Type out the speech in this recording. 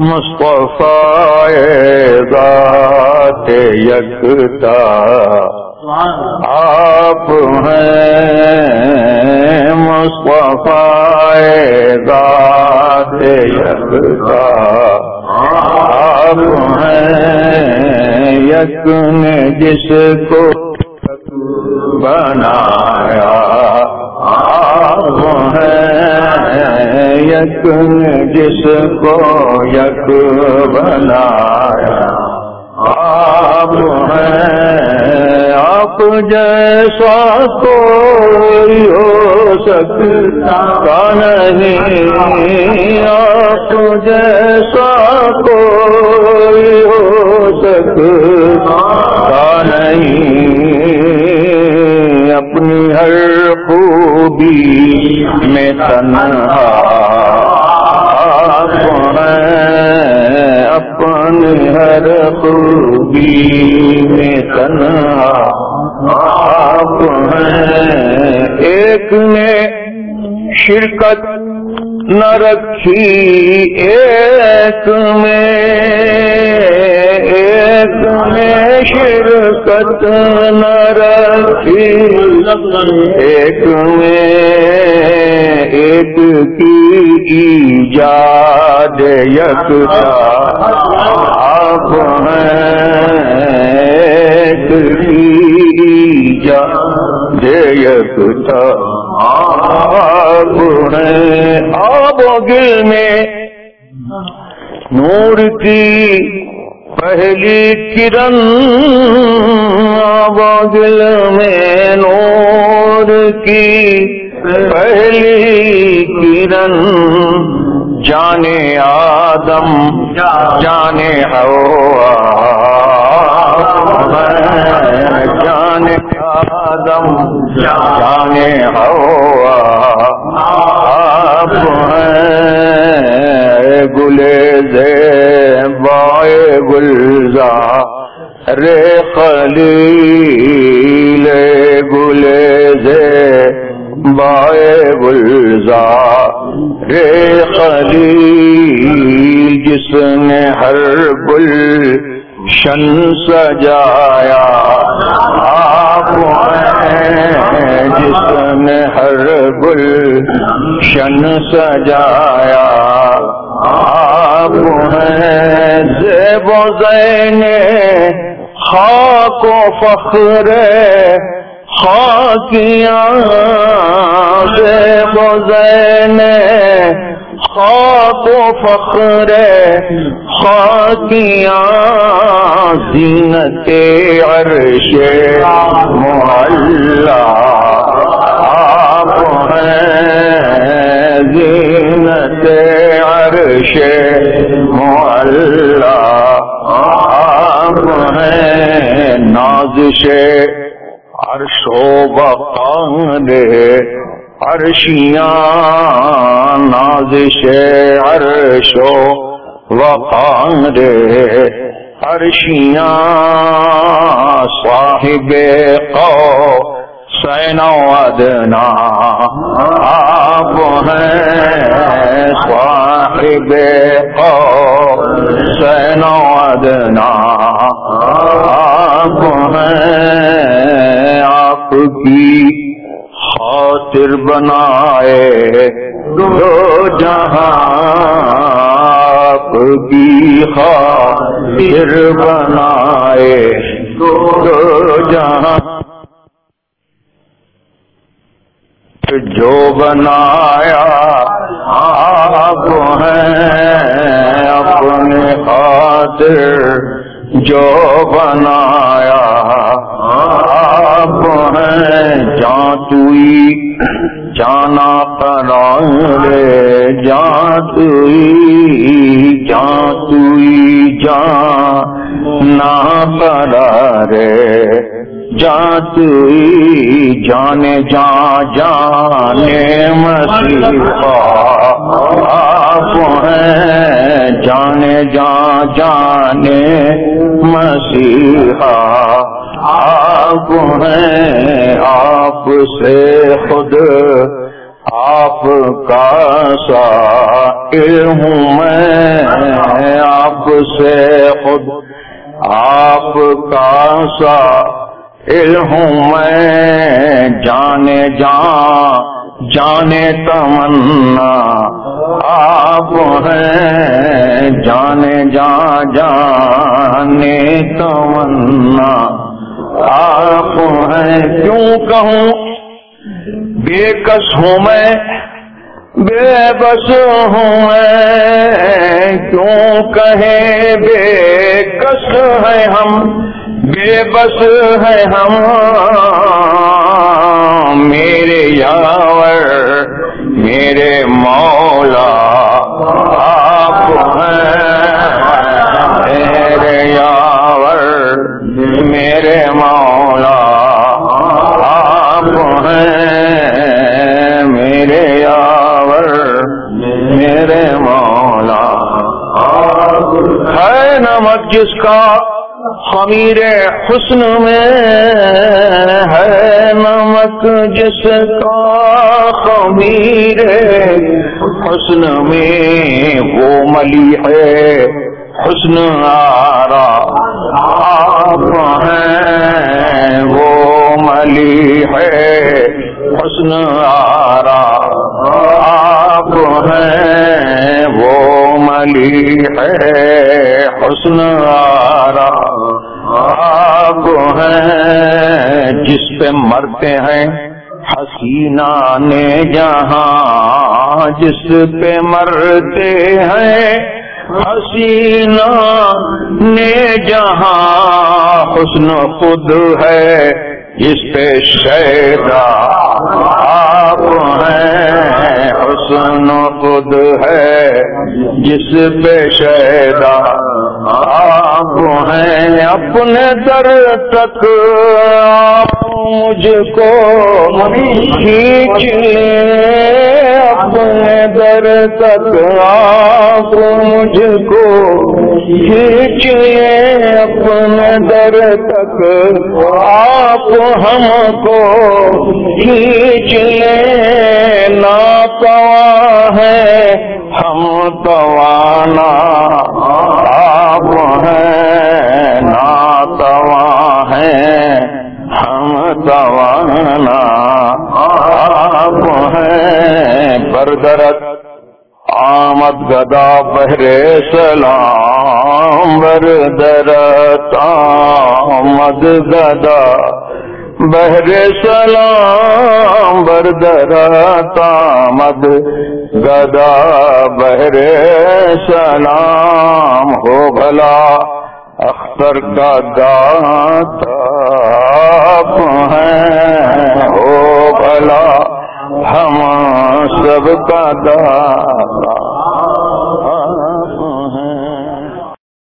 مصطفیٰ ذات یکتا۔ آپ ہیں مصطفیٰ ذات یکتا۔ آپ ہیں یک نے جس کو بنایا۔ یک جس کو یک بنایا آپ ہیں آپ جیسا کوئی ہو سکتا نہیں، آپ جیسا کوئی ہو سکتا نہیں، اپنی ہر خوبی میں تنہا ہیں اپنی ہر خوبی میں تنہا آپ ہیں۔ ایک نے شرکت نہ رکھی، ایک میں ایک میں شرکت نہ رکھی۔ ایک میں ایک کی ایجاد یکتا آپ ہیں، ایک کی ایجاد یکتا آپ ہیں۔ آب و گل میں نور کی پہلی کرن، آب و گل میں نور کی پہلی کرن جانے آدم، جانے ہوا جانے آدم، جانے ہوا آپ ہیں گلے دے بائے گلزا رے خلیل گلے بائے گلزا رے خلیل، جس نے ہر گل شن سجایا۔ آپ ہیں جس نے ہر گل شن سجایا۔ آپ ہیں زیب و زین، خاک و فخر خاکیاں زیب و زین خاک و فخر خاکیاں زینت عرش محلہ آپ ہیں زینت عرش محلہ آپ ہیں نازش عرش و بقان عرشیاں نازش عرش و وقان عرشیاں صاحب قو سین ادنا آپ ہیں، صاحب قو سین ادنا آپ ہیں۔ آپ کی خاطر بنائے دو جہاں آپ کی خاطر بنائے دو جہاں جو بنایا آپ ہیں اپنے خاطر جو بنایا آپ ہیں جانتوئی جانا پرانگے جانتوئی جانتوئی جانا پرارے جانتوئی جانے جان جانے مسیحا آپ جانے جان جانے مسیحا آپ ہیں آپ سے خود آپ کا سائل ہوں میں آپ سے خود آپ کا سا ہوں میں جانے جان جانے تمنا آپ ہیں جانے جا جانے تمنا آپ ہیں، کیوں کہوں؟ بے کس ہوں میں؟ بے بس ہوں میں۔ کیوں کہیں بے کس ہے ہم؟ بے بس ہے ہم۔ میرے یاور، میرے مولا، آپ ہیں۔ ہے نمک جس کا خمیر حسن میں ہے، نمک جس کا خمیر حسن میں، وہ ملی ہے حسن آرا، آپ ہیں، وہ ملی ہے حسن آرا، آپ ہیں۔ وہ ملی ہے، حسن آرا آپ ہیں۔ جس پہ مرتے ہیں، حسینہ نے جہاں۔ جس پہ مرتے ہیں، حسینہ نے جہاں۔ حسن خود ہے، جس پہ شیدا آپ ہیں۔ حسن خود ہے، جس پہ شیدا آپ ہیں، اپنے در تک آپ مجھ کو کھینچ اپنے در تک آپ مجھ کو کھینچ اپنے در تک آپ ہم کو کھینچ نا پوا ہے، ہم توانا آپ ہیں نا توا ہے ہم توانا آپ ہیں۔ بردرت آمد گدا، بہرے سلام بردرت آمد گدا بہر سلام بردرت آمد گدا بہر سلام ہو بھلا، اختر کا دانت آپ ہیں ہو بھلا، ہم سب کا دادا